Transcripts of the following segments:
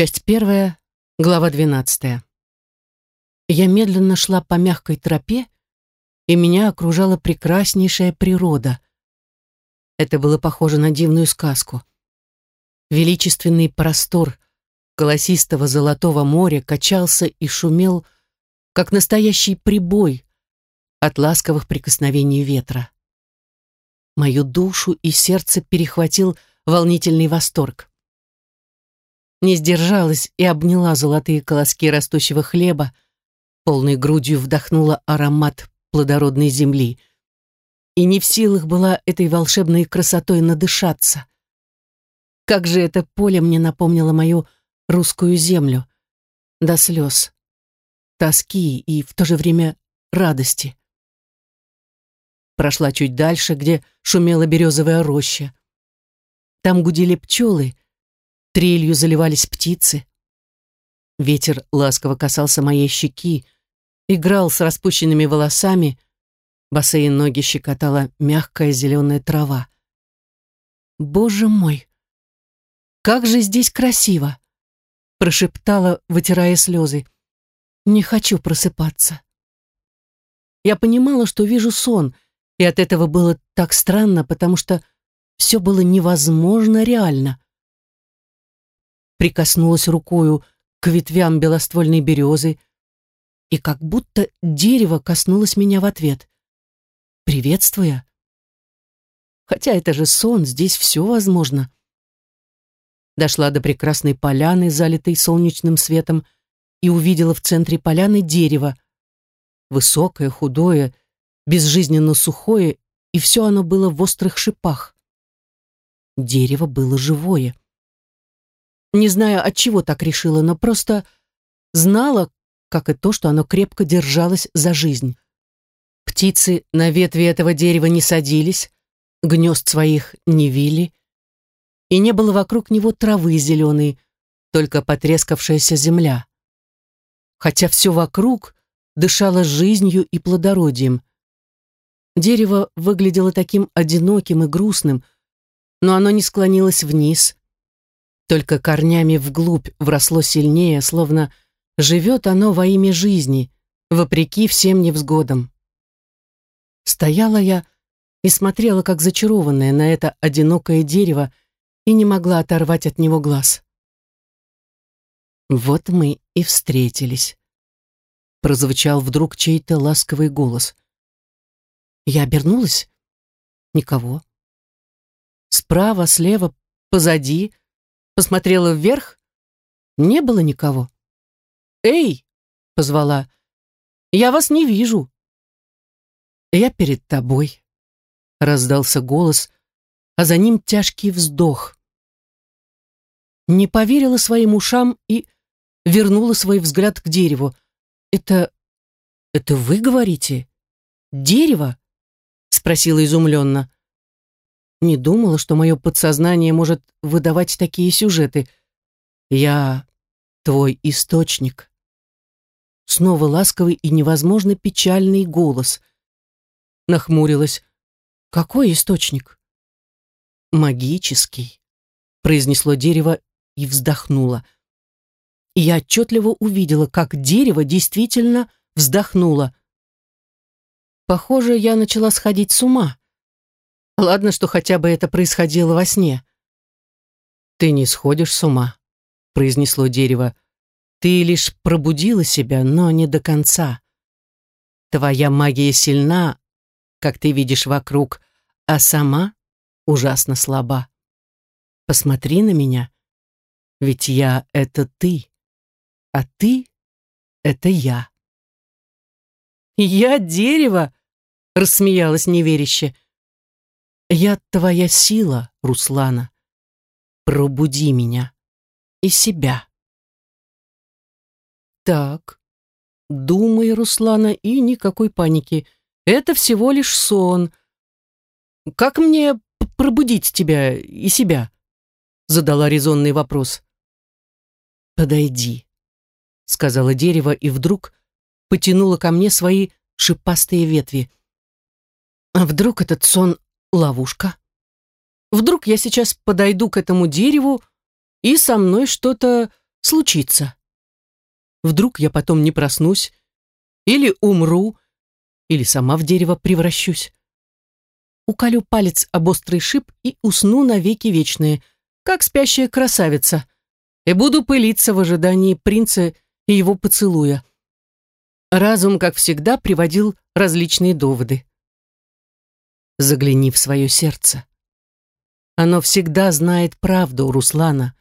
Часть первая, глава двенадцатая. Я медленно шла по мягкой тропе, и меня окружала прекраснейшая природа. Это было похоже на дивную сказку. Величественный простор голосистого золотого моря качался и шумел, как настоящий прибой от ласковых прикосновений ветра. Мою душу и сердце перехватил волнительный восторг не сдержалась и обняла золотые колоски растущего хлеба, полной грудью вдохнула аромат плодородной земли. И не в силах была этой волшебной красотой надышаться. Как же это поле мне напомнило мою русскую землю, до слез, тоски и в то же время радости. Прошла чуть дальше, где шумела березовая роща. Там гудели пчелы, трелью заливались птицы. Ветер ласково касался моей щеки, играл с распущенными волосами, босые ноги щекотала мягкая зеленая трава. «Боже мой! Как же здесь красиво!» прошептала, вытирая слезы. «Не хочу просыпаться». Я понимала, что вижу сон, и от этого было так странно, потому что все было невозможно реально прикоснулась рукою к ветвям белоствольной березы, и как будто дерево коснулось меня в ответ, приветствуя. Хотя это же сон, здесь все возможно. Дошла до прекрасной поляны, залитой солнечным светом, и увидела в центре поляны дерево. Высокое, худое, безжизненно сухое, и все оно было в острых шипах. Дерево было живое. Не знаю, от чего так решила, но просто знала, как и то, что оно крепко держалось за жизнь. Птицы на ветви этого дерева не садились, гнезд своих не вили, и не было вокруг него травы зеленой, только потрескавшаяся земля. Хотя все вокруг дышало жизнью и плодородием. Дерево выглядело таким одиноким и грустным, но оно не склонилось вниз, только корнями вглубь вросло сильнее, словно живет оно во имя жизни, вопреки всем невзгодам. Стояла я и смотрела, как зачарованная на это одинокое дерево, и не могла оторвать от него глаз. Вот мы и встретились. Прозвучал вдруг чей-то ласковый голос. Я обернулась. Никого. Справа, слева, позади посмотрела вверх. Не было никого. «Эй!» — позвала. «Я вас не вижу». «Я перед тобой», — раздался голос, а за ним тяжкий вздох. Не поверила своим ушам и вернула свой взгляд к дереву. «Это... это вы говорите? Дерево?» — спросила изумленно. Не думала, что мое подсознание может выдавать такие сюжеты. Я твой источник. Снова ласковый и невозможно печальный голос. Нахмурилась. Какой источник? Магический, произнесло дерево и вздохнуло. И я отчетливо увидела, как дерево действительно вздохнуло. Похоже, я начала сходить с ума. Ладно, что хотя бы это происходило во сне. «Ты не сходишь с ума», — произнесло дерево. «Ты лишь пробудила себя, но не до конца. Твоя магия сильна, как ты видишь вокруг, а сама ужасно слаба. Посмотри на меня, ведь я — это ты, а ты — это я». «Я дерево?» — рассмеялась неверяще. Я твоя сила, Руслана. Пробуди меня и себя. Так, думай, Руслана, и никакой паники. Это всего лишь сон. Как мне пробудить тебя и себя? Задала резонный вопрос. Подойди, сказала дерево и вдруг потянуло ко мне свои шипастые ветви. А вдруг этот сон ловушка. Вдруг я сейчас подойду к этому дереву, и со мной что-то случится? Вдруг я потом не проснусь, или умру, или сама в дерево превращусь. Уколю палец об острый шип и усну навеки вечные, как спящая красавица, и буду пылиться в ожидании принца и его поцелуя. Разум, как всегда, приводил различные доводы. Загляни в свое сердце. Оно всегда знает правду, Руслана.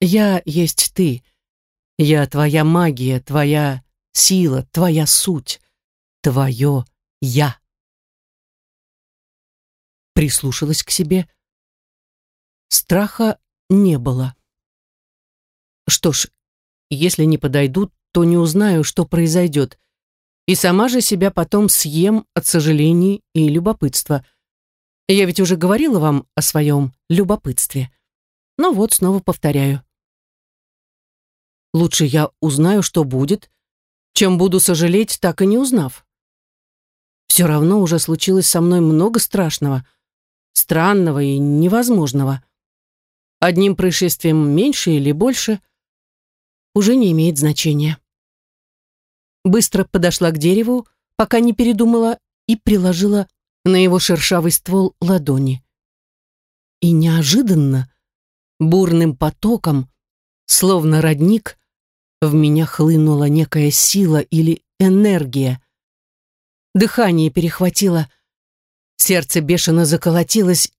Я есть ты. Я твоя магия, твоя сила, твоя суть, твое «я». Прислушалась к себе. Страха не было. Что ж, если не подойдут, то не узнаю, что произойдет, и сама же себя потом съем от сожалений и любопытства. Я ведь уже говорила вам о своем любопытстве. Ну вот, снова повторяю. Лучше я узнаю, что будет, чем буду сожалеть, так и не узнав. Все равно уже случилось со мной много страшного, странного и невозможного. Одним происшествием меньше или больше уже не имеет значения. Быстро подошла к дереву, пока не передумала, и приложила на его шершавый ствол ладони. И неожиданно, бурным потоком, словно родник, в меня хлынула некая сила или энергия. Дыхание перехватило, сердце бешено заколотилось,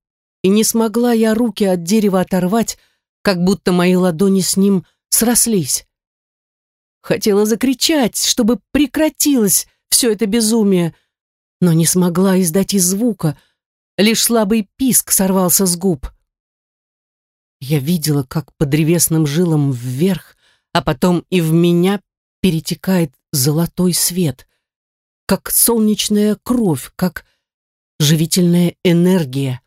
и не смогла я руки от дерева оторвать, как будто мои ладони с ним срослись. Хотела закричать, чтобы прекратилось все это безумие, но не смогла издать и звука, лишь слабый писк сорвался с губ. Я видела, как по древесным жилам вверх а потом и в меня перетекает золотой свет, как солнечная кровь, как живительная энергия.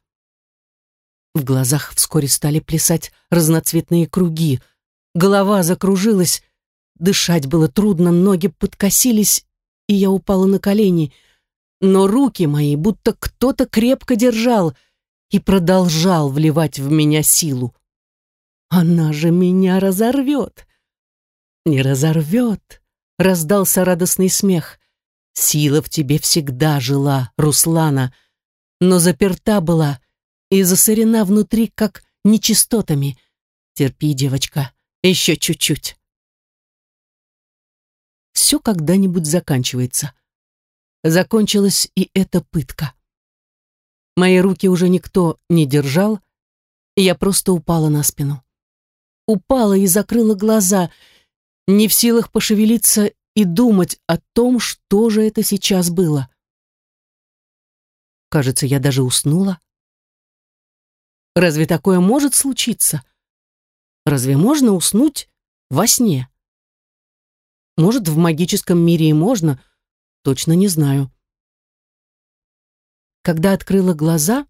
В глазах вскоре стали плясать разноцветные круги, голова закружилась, дышать было трудно, ноги подкосились, и я упала на колени, но руки мои будто кто-то крепко держал и продолжал вливать в меня силу. Она же меня разорвет не разорвет!» — раздался радостный смех. «Сила в тебе всегда жила, Руслана, но заперта была и засорена внутри, как нечистотами. Терпи, девочка, еще чуть-чуть». Все когда-нибудь заканчивается. Закончилась и эта пытка. Мои руки уже никто не держал, и я просто упала на спину. Упала и закрыла глаза — не в силах пошевелиться и думать о том, что же это сейчас было. Кажется, я даже уснула. Разве такое может случиться? Разве можно уснуть во сне? Может, в магическом мире и можно, точно не знаю. Когда открыла глаза,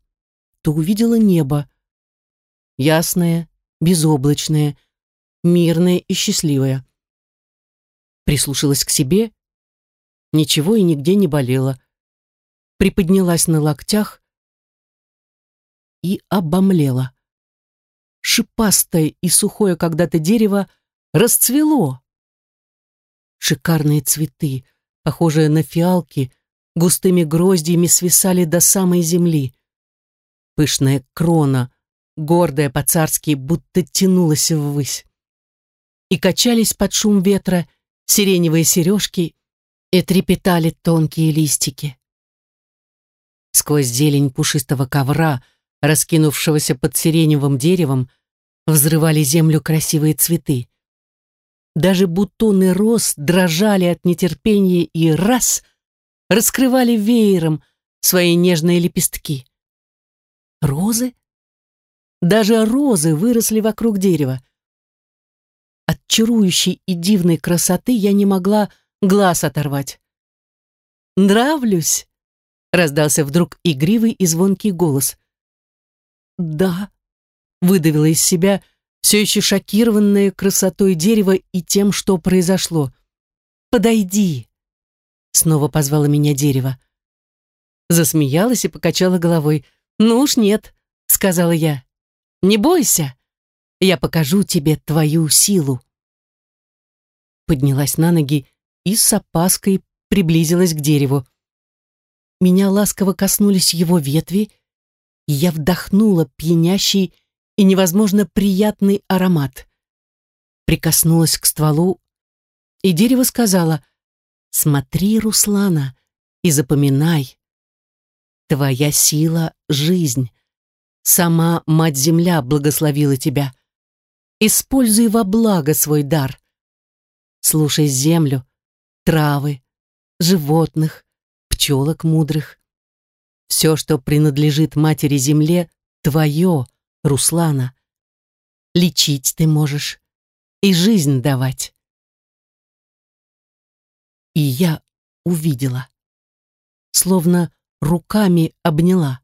то увидела небо. Ясное, безоблачное, мирное и счастливое прислушалась к себе. Ничего и нигде не болело. Приподнялась на локтях и обомлела. Шипастое и сухое когда-то дерево расцвело. Шикарные цветы, похожие на фиалки, густыми гроздьями свисали до самой земли. Пышная крона, гордая по-царски, будто тянулась ввысь. И качались под шум ветра сиреневые сережки и трепетали тонкие листики. Сквозь зелень пушистого ковра, раскинувшегося под сиреневым деревом, взрывали землю красивые цветы. Даже бутоны роз дрожали от нетерпения и раз раскрывали веером свои нежные лепестки. Розы? Даже розы выросли вокруг дерева. От чарующей и дивной красоты я не могла глаз оторвать. «Нравлюсь!» — раздался вдруг игривый и звонкий голос. «Да», — выдавила из себя, все еще шокированная красотой дерева и тем, что произошло. «Подойди!» — снова позвала меня дерево. Засмеялась и покачала головой. «Ну уж нет», — сказала я. «Не бойся, я покажу тебе твою силу». поднялась на ноги и с опаской приблизилась к дереву. Меня ласково коснулись его ветви, и я вдохнула пьянящий и невозможно приятный аромат. Прикоснулась к стволу, и дерево сказала «Смотри, Руслана, и запоминай. Твоя сила — жизнь. Сама Мать-Земля благословила тебя. Используй во благо свой дар. Слушай землю, травы, животных, пчелок мудрых. Все, что принадлежит Матери Земле, твое, Руслана. Лечить ты можешь и жизнь давать. И я увидела. Словно руками обняла.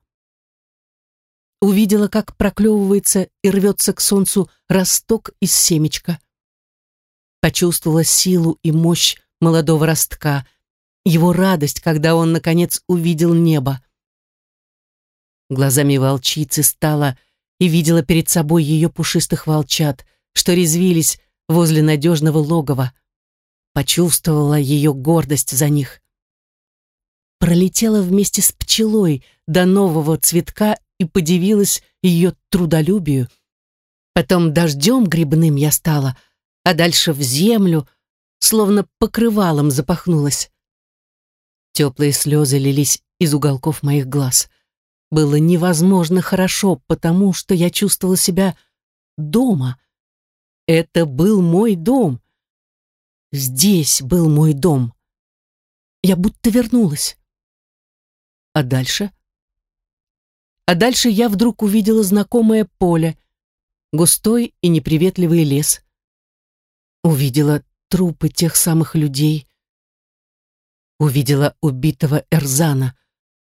Увидела, как проклевывается и рвется к солнцу росток из семечка. Почувствовала силу и мощь молодого ростка, его радость, когда он, наконец, увидел небо. Глазами волчицы стала и видела перед собой ее пушистых волчат, что резвились возле надежного логова. Почувствовала ее гордость за них. Пролетела вместе с пчелой до нового цветка и подивилась ее трудолюбию. Потом дождем грибным я стала, а дальше в землю, словно покрывалом запахнулась. Теплые слезы лились из уголков моих глаз. Было невозможно хорошо, потому что я чувствовала себя дома. Это был мой дом. Здесь был мой дом. Я будто вернулась. А дальше? А дальше я вдруг увидела знакомое поле, густой и неприветливый лес. Увидела трупы тех самых людей, увидела убитого Эрзана.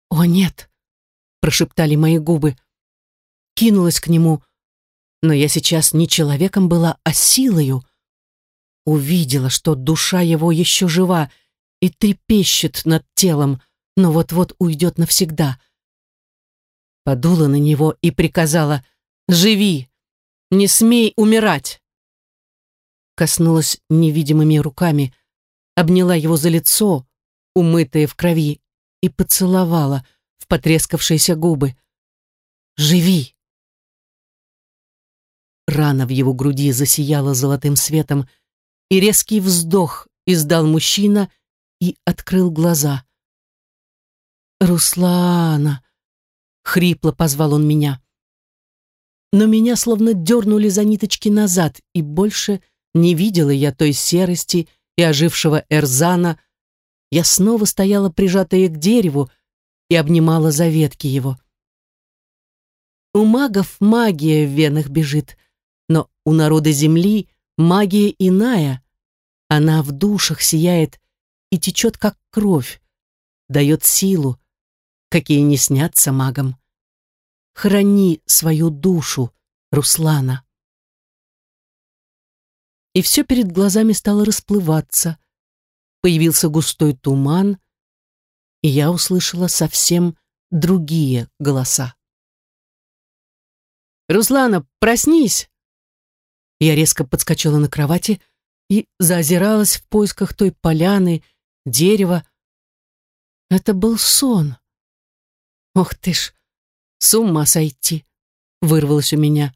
«О, нет!» — прошептали мои губы. Кинулась к нему, но я сейчас не человеком была, а силою. Увидела, что душа его еще жива и трепещет над телом, но вот-вот уйдет навсегда. Подула на него и приказала «Живи! Не смей умирать!» Коснулась невидимыми руками, обняла его за лицо, умытые в крови, и поцеловала потрескавшиеся губы. «Живи!» Рана в его груди засияла золотым светом, и резкий вздох издал мужчина и открыл глаза. «Руслана!» — хрипло позвал он меня. Но меня словно дернули за ниточки назад, и больше не видела я той серости и ожившего Эрзана, я снова стояла прижатая к дереву и обнимала за ветки его. У магов магия в венах бежит, но у народа земли магия иная. Она в душах сияет и течет, как кровь, дает силу, какие не снятся магам. Храни свою душу, Руслана. И все перед глазами стало расплываться, появился густой туман, я услышала совсем другие голоса. «Руслана, проснись!» Я резко подскочила на кровати и заозиралась в поисках той поляны, дерева. Это был сон. Ох ты ж, с ума сойти! Вырвалось у меня.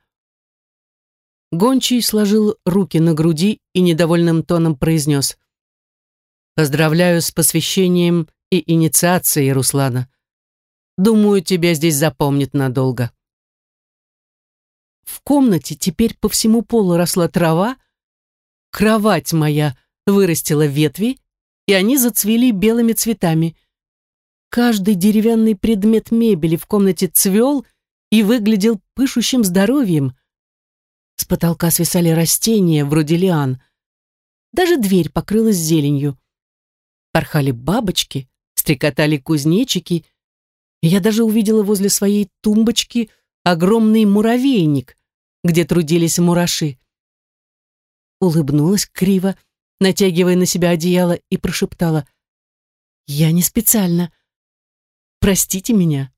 Гончий сложил руки на груди и недовольным тоном произнес. Поздравляю с посвящением и инициацией, Руслана. Думаю, тебя здесь запомнят надолго. В комнате теперь по всему полу росла трава, кровать моя вырастила ветви, и они зацвели белыми цветами. Каждый деревянный предмет мебели в комнате цвел и выглядел пышущим здоровьем. С потолка свисали растения, вроде лиан. Даже дверь покрылась зеленью порхали бабочки, стрекотали кузнечики. Я даже увидела возле своей тумбочки огромный муравейник, где трудились мураши. Улыбнулась криво, натягивая на себя одеяло, и прошептала «Я не специально. Простите меня».